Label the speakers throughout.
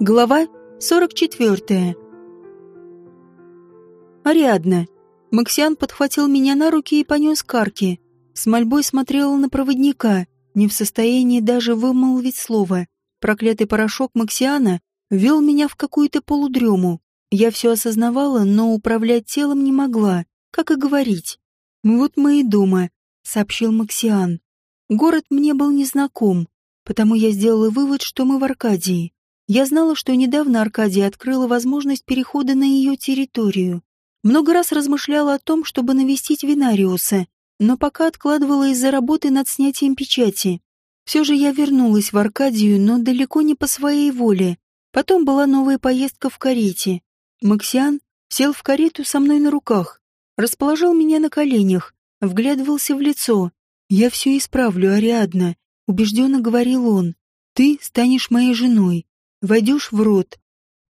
Speaker 1: Глава 44. Ариадна. Максиан подхватил меня на руки и понес к арке. С мольбой смотрела на проводника, не в состоянии даже вымолвить слово. Проклятый порошок Максиана вел меня в какую-то полудрему. Я все осознавала, но управлять телом не могла, как и говорить. «Вот мы и дома», — сообщил Максиан. Город мне был незнаком, потому я сделала вывод, что мы в Аркадии. Я знала, что недавно Аркадия открыла возможность перехода на ее территорию. Много раз размышляла о том, чтобы навестить Винариуса, но пока откладывала из-за работы над снятием печати. Все же я вернулась в Аркадию, но далеко не по своей воле. Потом была новая поездка в карете. Максиан сел в карету со мной на руках, расположил меня на коленях, вглядывался в лицо. «Я все исправлю, Ариадна», — убежденно говорил он. «Ты станешь моей женой войдешь в рот.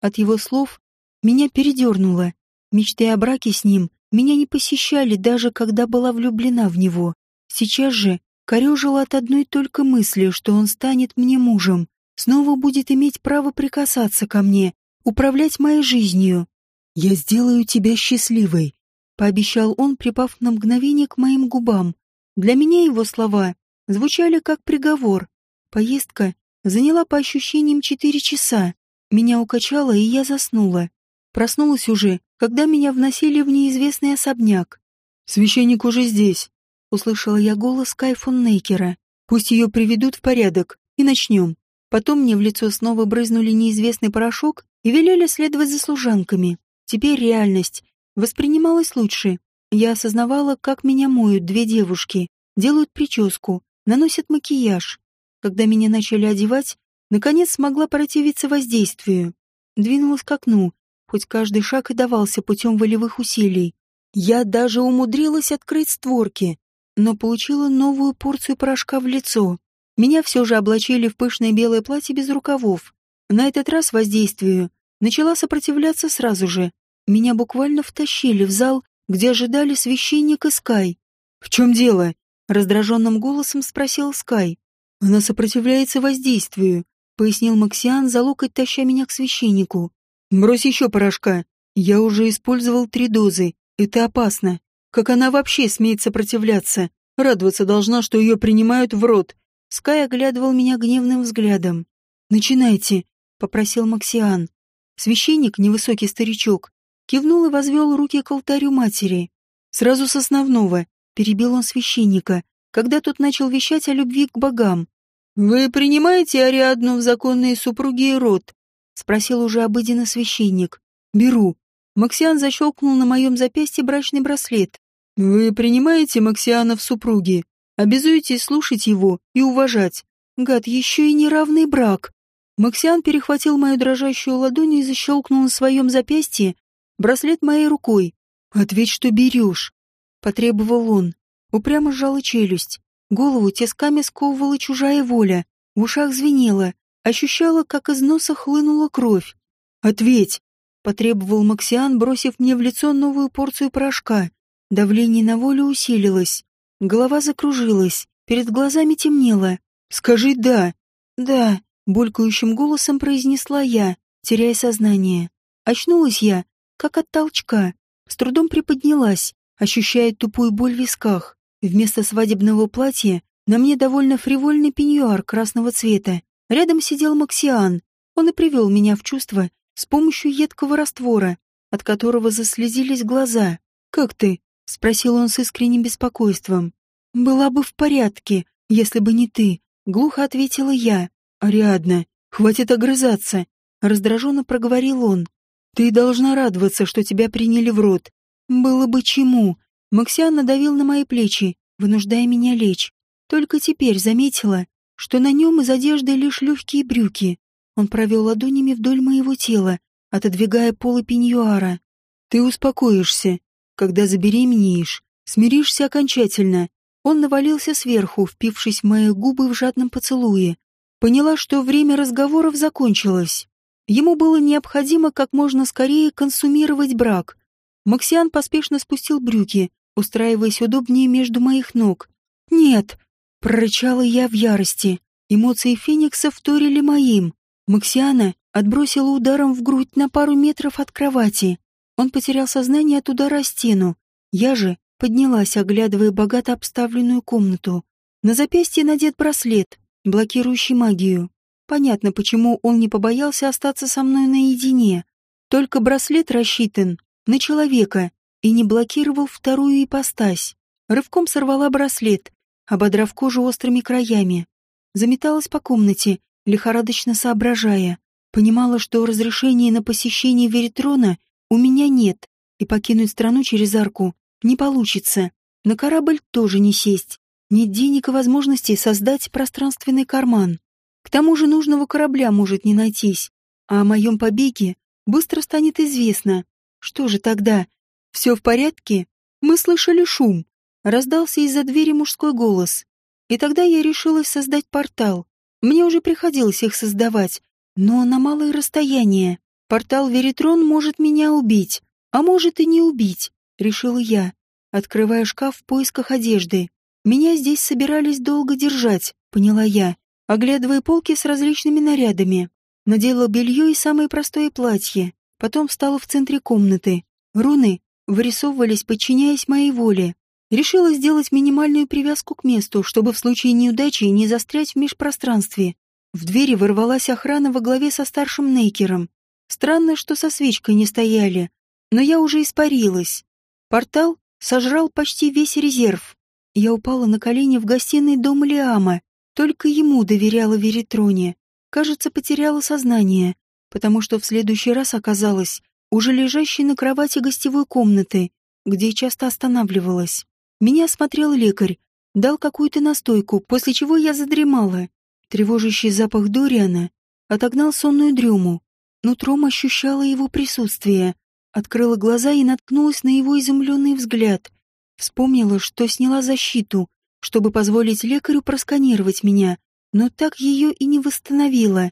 Speaker 1: От его слов меня передернуло. Мечты о браке с ним меня не посещали, даже когда была влюблена в него. Сейчас же корежила от одной только мысли, что он станет мне мужем, снова будет иметь право прикасаться ко мне, управлять моей жизнью. «Я сделаю тебя счастливой», — пообещал он, припав на мгновение к моим губам. Для меня его слова звучали как приговор. Поездка Заняла по ощущениям четыре часа. Меня укачало, и я заснула. Проснулась уже, когда меня вносили в неизвестный особняк. «Священник уже здесь», — услышала я голос Кайфон Нейкера. «Пусть ее приведут в порядок, и начнем». Потом мне в лицо снова брызнули неизвестный порошок и велели следовать за служанками. Теперь реальность воспринималась лучше. Я осознавала, как меня моют две девушки, делают прическу, наносят макияж. Когда меня начали одевать, наконец смогла противиться воздействию. Двинулась к окну, хоть каждый шаг и давался путем волевых усилий. Я даже умудрилась открыть створки, но получила новую порцию порошка в лицо. Меня все же облачили в пышное белое платье без рукавов. На этот раз воздействию начала сопротивляться сразу же. Меня буквально втащили в зал, где ожидали священник и Скай. «В чем дело?» — раздраженным голосом спросил Скай. Она сопротивляется воздействию, пояснил Максиан, за локоть таща меня к священнику. Брось еще порошка. Я уже использовал три дозы. Это опасно. Как она вообще смеет сопротивляться? Радоваться должна, что ее принимают в рот. Скай оглядывал меня гневным взглядом. «Начинайте», — попросил Максиан. Священник, невысокий старичок, кивнул и возвел руки к алтарю матери. «Сразу с основного», — перебил он священника, когда тот начал вещать о любви к богам. «Вы принимаете Ариадну в законные супруги и род?» — спросил уже обыденно священник. «Беру». Максиан защелкнул на моем запястье брачный браслет. «Вы принимаете Максиана в супруги? Обязуетесь слушать его и уважать? Гад, еще и неравный брак!» Максиан перехватил мою дрожащую ладонь и защелкнул на своем запястье браслет моей рукой. «Ответь, что берешь!» — потребовал он. Упрямо сжала челюсть. Голову тисками сковывала чужая воля. В ушах звенело. Ощущала, как из носа хлынула кровь. «Ответь!» — потребовал Максиан, бросив мне в лицо новую порцию порошка. Давление на волю усилилось. Голова закружилась, перед глазами темнело. «Скажи «да». «Да», — булькающим голосом произнесла я, теряя сознание. Очнулась я, как от толчка. С трудом приподнялась, ощущая тупую боль в висках. Вместо свадебного платья на мне довольно фривольный пеньюар красного цвета. Рядом сидел Максиан. Он и привел меня в чувство с помощью едкого раствора, от которого заслезились глаза. «Как ты?» — спросил он с искренним беспокойством. «Была бы в порядке, если бы не ты», — глухо ответила я. «Ариадна, хватит огрызаться», — раздраженно проговорил он. «Ты должна радоваться, что тебя приняли в рот. Было бы чему, Максиан надавил на мои плечи, вынуждая меня лечь. Только теперь заметила, что на нем из одежды лишь легкие брюки. Он провел ладонями вдоль моего тела, отодвигая полы пеньюара. «Ты успокоишься, когда забеременеешь, смиришься окончательно». Он навалился сверху, впившись в мои губы в жадном поцелуе. Поняла, что время разговоров закончилось. Ему было необходимо как можно скорее консумировать брак. Максиан поспешно спустил брюки, устраиваясь удобнее между моих ног. «Нет!» — прорычала я в ярости. Эмоции Феникса вторили моим. Максиана отбросила ударом в грудь на пару метров от кровати. Он потерял сознание от удара о стену. Я же поднялась, оглядывая богато обставленную комнату. На запястье надет браслет, блокирующий магию. Понятно, почему он не побоялся остаться со мной наедине. Только браслет рассчитан на человека и не блокировал вторую ипостась. Рывком сорвала браслет, ободрав кожу острыми краями. Заметалась по комнате, лихорадочно соображая. Понимала, что разрешения на посещение Веритрона у меня нет, и покинуть страну через арку не получится. На корабль тоже не сесть. Нет денег и возможности создать пространственный карман. К тому же нужного корабля может не найтись. А о моем побеге быстро станет известно. Что же тогда? Все в порядке? Мы слышали шум. Раздался из-за двери мужской голос. И тогда я решилась создать портал. Мне уже приходилось их создавать, но на малое расстояние. Портал Веритрон может меня убить, а может и не убить, решила я, открывая шкаф в поисках одежды. Меня здесь собирались долго держать, поняла я, оглядывая полки с различными нарядами. Надела белье и самое простое платье, потом встала в центре комнаты. Руны вырисовывались, подчиняясь моей воле. Решила сделать минимальную привязку к месту, чтобы в случае неудачи не застрять в межпространстве. В двери ворвалась охрана во главе со старшим Нейкером. Странно, что со свечкой не стояли, но я уже испарилась. Портал сожрал почти весь резерв. Я упала на колени в гостиной дома Лиама, только ему доверяла Веритроне. Кажется, потеряла сознание, потому что в следующий раз оказалась уже лежащей на кровати гостевой комнаты, где часто останавливалась. Меня осмотрел лекарь, дал какую-то настойку, после чего я задремала. Тревожащий запах Дориана отогнал сонную дрему. Нутром ощущала его присутствие. Открыла глаза и наткнулась на его изумленный взгляд. Вспомнила, что сняла защиту, чтобы позволить лекарю просканировать меня, но так ее и не восстановила.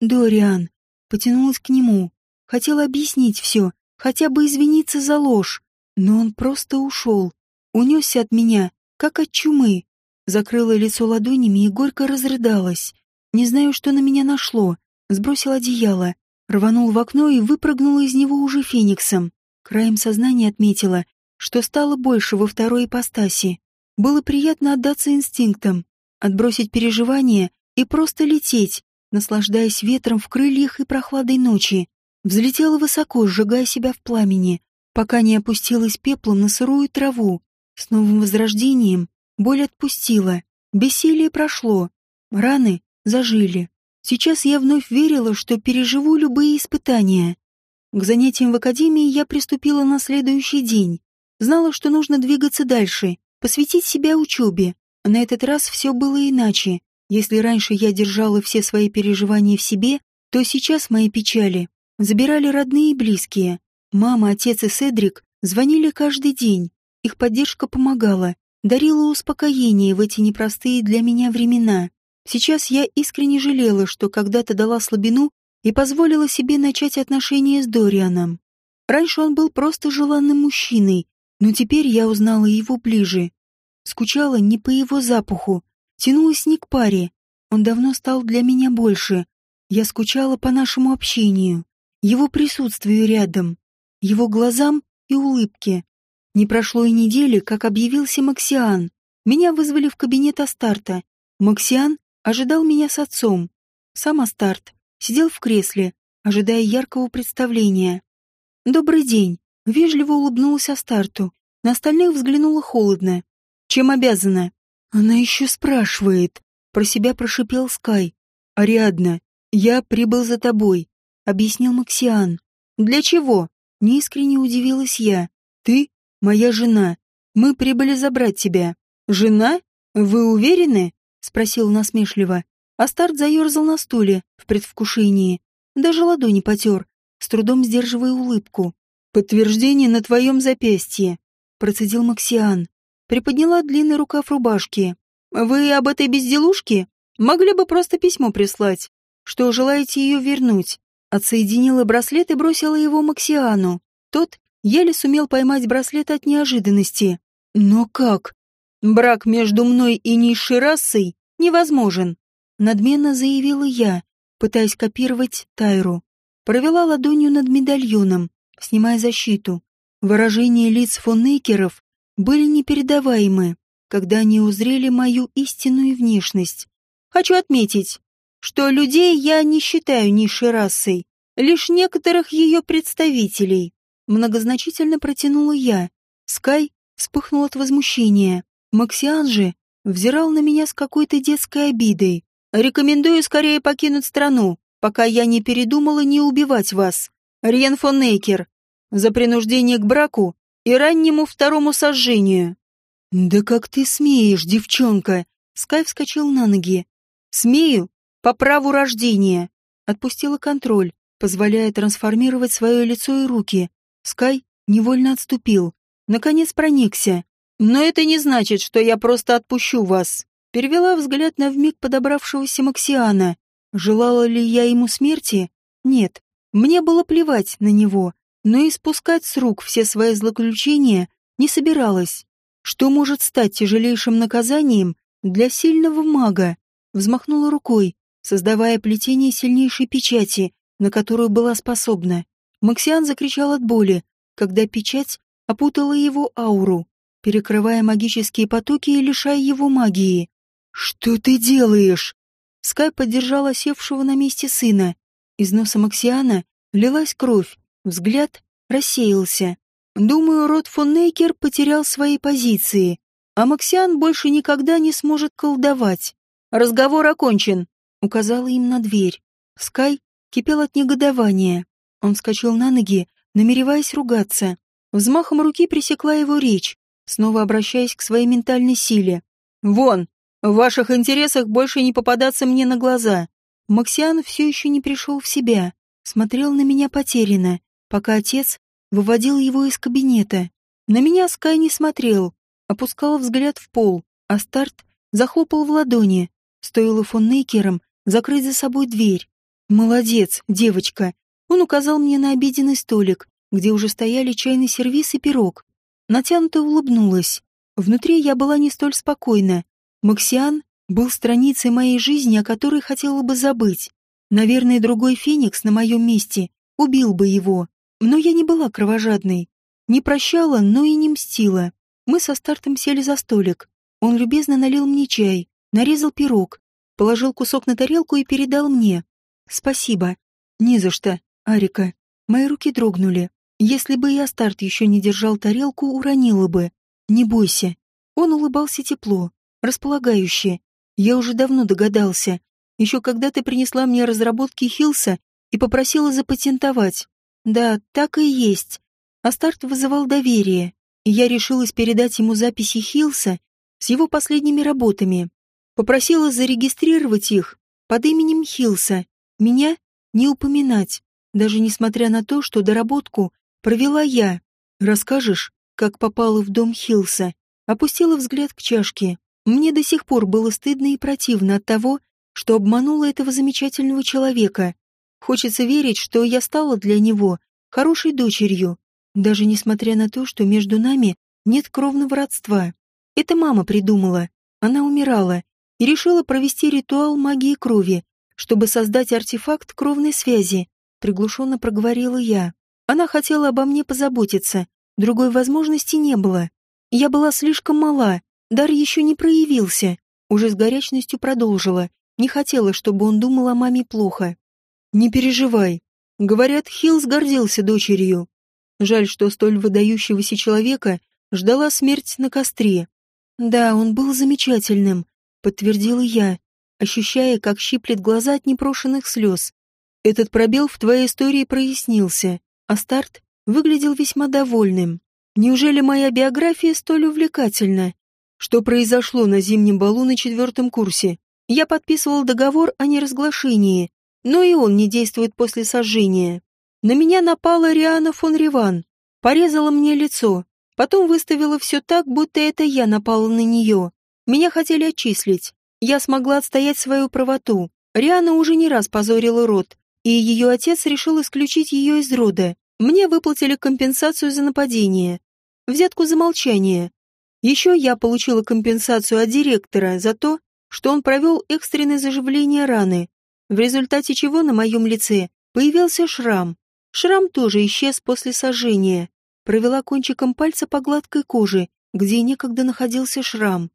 Speaker 1: Дориан. Потянулась к нему. Хотела объяснить все, хотя бы извиниться за ложь, но он просто ушел унесся от меня, как от чумы. Закрыла лицо ладонями и горько разрыдалась. Не знаю, что на меня нашло. Сбросил одеяло, рванул в окно и выпрыгнула из него уже фениксом. Краем сознания отметила, что стало больше во второй ипостаси. Было приятно отдаться инстинктам, отбросить переживания и просто лететь, наслаждаясь ветром в крыльях и прохладой ночи. Взлетела высоко, сжигая себя в пламени, пока не опустилась пеплом на сырую траву. С новым возрождением боль отпустила, бессилие прошло, раны зажили. Сейчас я вновь верила, что переживу любые испытания. К занятиям в академии я приступила на следующий день. Знала, что нужно двигаться дальше, посвятить себя учебе. На этот раз все было иначе. Если раньше я держала все свои переживания в себе, то сейчас мои печали забирали родные и близкие. Мама, отец и Седрик звонили каждый день. Их поддержка помогала, дарила успокоение в эти непростые для меня времена. Сейчас я искренне жалела, что когда-то дала слабину и позволила себе начать отношения с Дорианом. Раньше он был просто желанным мужчиной, но теперь я узнала его ближе. Скучала не по его запаху, тянулась не к паре. Он давно стал для меня больше. Я скучала по нашему общению, его присутствию рядом, его глазам и улыбке. Не прошло и недели, как объявился Максиан. Меня вызвали в кабинет Астарта. Максиан ожидал меня с отцом. Сам Астарт сидел в кресле, ожидая яркого представления. «Добрый день», — вежливо улыбнулась Астарту. На остальных взглянула холодно. «Чем обязана?» «Она еще спрашивает», — про себя прошипел Скай. «Ариадна, я прибыл за тобой», — объяснил Максиан. «Для чего?» — неискренне удивилась я. «Ты моя жена. Мы прибыли забрать тебя. Жена? Вы уверены? Спросил насмешливо. Астарт заерзал на стуле в предвкушении. Даже ладони потер, с трудом сдерживая улыбку. «Подтверждение на твоем запястье», — процедил Максиан. Приподняла длинный рукав рубашки. «Вы об этой безделушке? Могли бы просто письмо прислать, что желаете ее вернуть». Отсоединила браслет и бросила его Максиану. Тот Еле сумел поймать браслет от неожиданности. Но как? Брак между мной и низшей расой невозможен, надменно заявила я, пытаясь копировать Тайру. Провела ладонью над медальоном, снимая защиту. Выражения лиц фон Нейкеров были непередаваемы, когда они узрели мою истинную внешность. Хочу отметить, что людей я не считаю низшей расой, лишь некоторых ее представителей. Многозначительно протянула я. Скай вспыхнул от возмущения. Максиан же взирал на меня с какой-то детской обидой. «Рекомендую скорее покинуть страну, пока я не передумала не убивать вас. Риен фон Нейкер, за принуждение к браку и раннему второму сожжению». «Да как ты смеешь, девчонка!» Скай вскочил на ноги. «Смею по праву рождения!» Отпустила контроль, позволяя трансформировать свое лицо и руки. Скай невольно отступил. Наконец проникся. «Но это не значит, что я просто отпущу вас». Перевела взгляд на вмиг подобравшегося Максиана. Желала ли я ему смерти? Нет. Мне было плевать на него, но и спускать с рук все свои злоключения не собиралась. Что может стать тяжелейшим наказанием для сильного мага? Взмахнула рукой, создавая плетение сильнейшей печати, на которую была способна. Максиан закричал от боли, когда печать опутала его ауру, перекрывая магические потоки и лишая его магии. «Что ты делаешь?» Скай поддержал осевшего на месте сына. Из носа Максиана лилась кровь, взгляд рассеялся. Думаю, род фон Нейкер потерял свои позиции, а Максиан больше никогда не сможет колдовать. «Разговор окончен», — указала им на дверь. Скай кипел от негодования. Он вскочил на ноги, намереваясь ругаться. Взмахом руки пресекла его речь, снова обращаясь к своей ментальной силе. «Вон! В ваших интересах больше не попадаться мне на глаза!» Максиан все еще не пришел в себя, смотрел на меня потерянно, пока отец выводил его из кабинета. На меня Скай не смотрел, опускал взгляд в пол, а Старт захлопал в ладони, стоило фон Нейкером закрыть за собой дверь. «Молодец, девочка!» Он указал мне на обеденный столик, где уже стояли чайный сервиз и пирог. Натянуто улыбнулась. Внутри я была не столь спокойна. Максиан был страницей моей жизни, о которой хотела бы забыть. Наверное, другой Феникс на моем месте убил бы его. Но я не была кровожадной. Не прощала, но и не мстила. Мы со стартом сели за столик. Он любезно налил мне чай, нарезал пирог, положил кусок на тарелку и передал мне. «Спасибо». «Не за что, Арика». Мои руки дрогнули. Если бы я старт еще не держал тарелку, уронила бы. Не бойся. Он улыбался тепло, располагающе. Я уже давно догадался. Еще когда ты принесла мне разработки Хилса и попросила запатентовать. Да, так и есть. Астарт вызывал доверие, и я решилась передать ему записи Хилса с его последними работами. Попросила зарегистрировать их под именем Хилса, меня не упоминать, даже несмотря на то, что доработку провела я. Расскажешь, как попала в дом Хилса? Опустила взгляд к чашке. Мне до сих пор было стыдно и противно от того, что обманула этого замечательного человека. Хочется верить, что я стала для него хорошей дочерью, даже несмотря на то, что между нами нет кровного родства. Это мама придумала. Она умирала и решила провести ритуал магии крови, чтобы создать артефакт кровной связи, приглушенно проговорила я. Она хотела обо мне позаботиться, другой возможности не было. Я была слишком мала, дар еще не проявился. Уже с горячностью продолжила. Не хотела, чтобы он думал о маме плохо. «Не переживай. Говорят, Хиллс гордился дочерью. Жаль, что столь выдающегося человека ждала смерть на костре. Да, он был замечательным, подтвердила я, ощущая, как щиплет глаза от непрошенных слез. Этот пробел в твоей истории прояснился. А старт выглядел весьма довольным. Неужели моя биография столь увлекательна? Что произошло на зимнем балу на четвертом курсе? Я подписывал договор о неразглашении, но и он не действует после сожжения. На меня напала Риана фон Риван, порезала мне лицо, потом выставила все так, будто это я напала на нее. Меня хотели отчислить. Я смогла отстоять свою правоту. Риана уже не раз позорила род, и ее отец решил исключить ее из рода. Мне выплатили компенсацию за нападение, взятку за молчание. Еще я получила компенсацию от директора за то, что он провел экстренное заживление раны. в результате чего на моем лице появился шрам. Шрам тоже исчез после сожжения. Провела кончиком пальца по гладкой коже, где некогда находился шрам.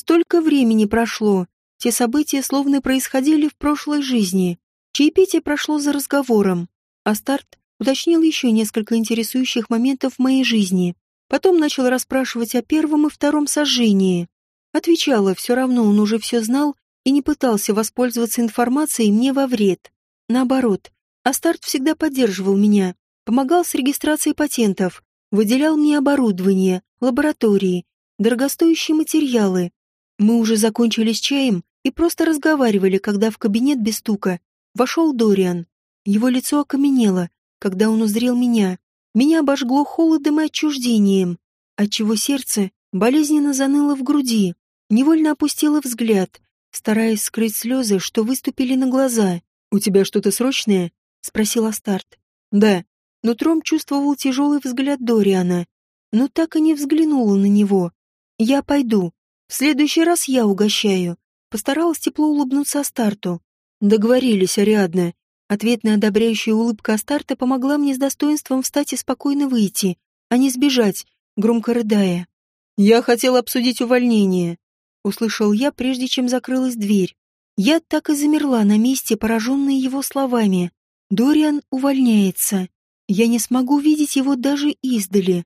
Speaker 1: Столько времени прошло, те события словно происходили в прошлой жизни. Чаепитие прошло за разговором, а старт уточнил еще несколько интересующих моментов в моей жизни. Потом начал расспрашивать о первом и втором сожжении. Отвечала, все равно он уже все знал и не пытался воспользоваться информацией мне во вред. Наоборот, Астарт всегда поддерживал меня, помогал с регистрацией патентов, выделял мне оборудование, лаборатории, дорогостоящие материалы. Мы уже закончили с чаем и просто разговаривали, когда в кабинет без стука вошел Дориан. Его лицо окаменело, когда он узрел меня. Меня обожгло холодом и отчуждением, отчего сердце болезненно заныло в груди. Невольно опустила взгляд, стараясь скрыть слезы, что выступили на глаза. «У тебя что-то срочное?» — спросил Астарт. «Да». Нутром чувствовал тяжелый взгляд Дориана, но так и не взглянула на него. «Я пойду. В следующий раз я угощаю». Постаралась тепло улыбнуться Астарту. «Договорились, Ариадна». Ответная одобряющая улыбка Астарта помогла мне с достоинством встать и спокойно выйти, а не сбежать, громко рыдая. «Я хотел обсудить увольнение», — услышал я, прежде чем закрылась дверь. Я так и замерла на месте, пораженная его словами. Дориан увольняется. Я не смогу видеть его даже издали.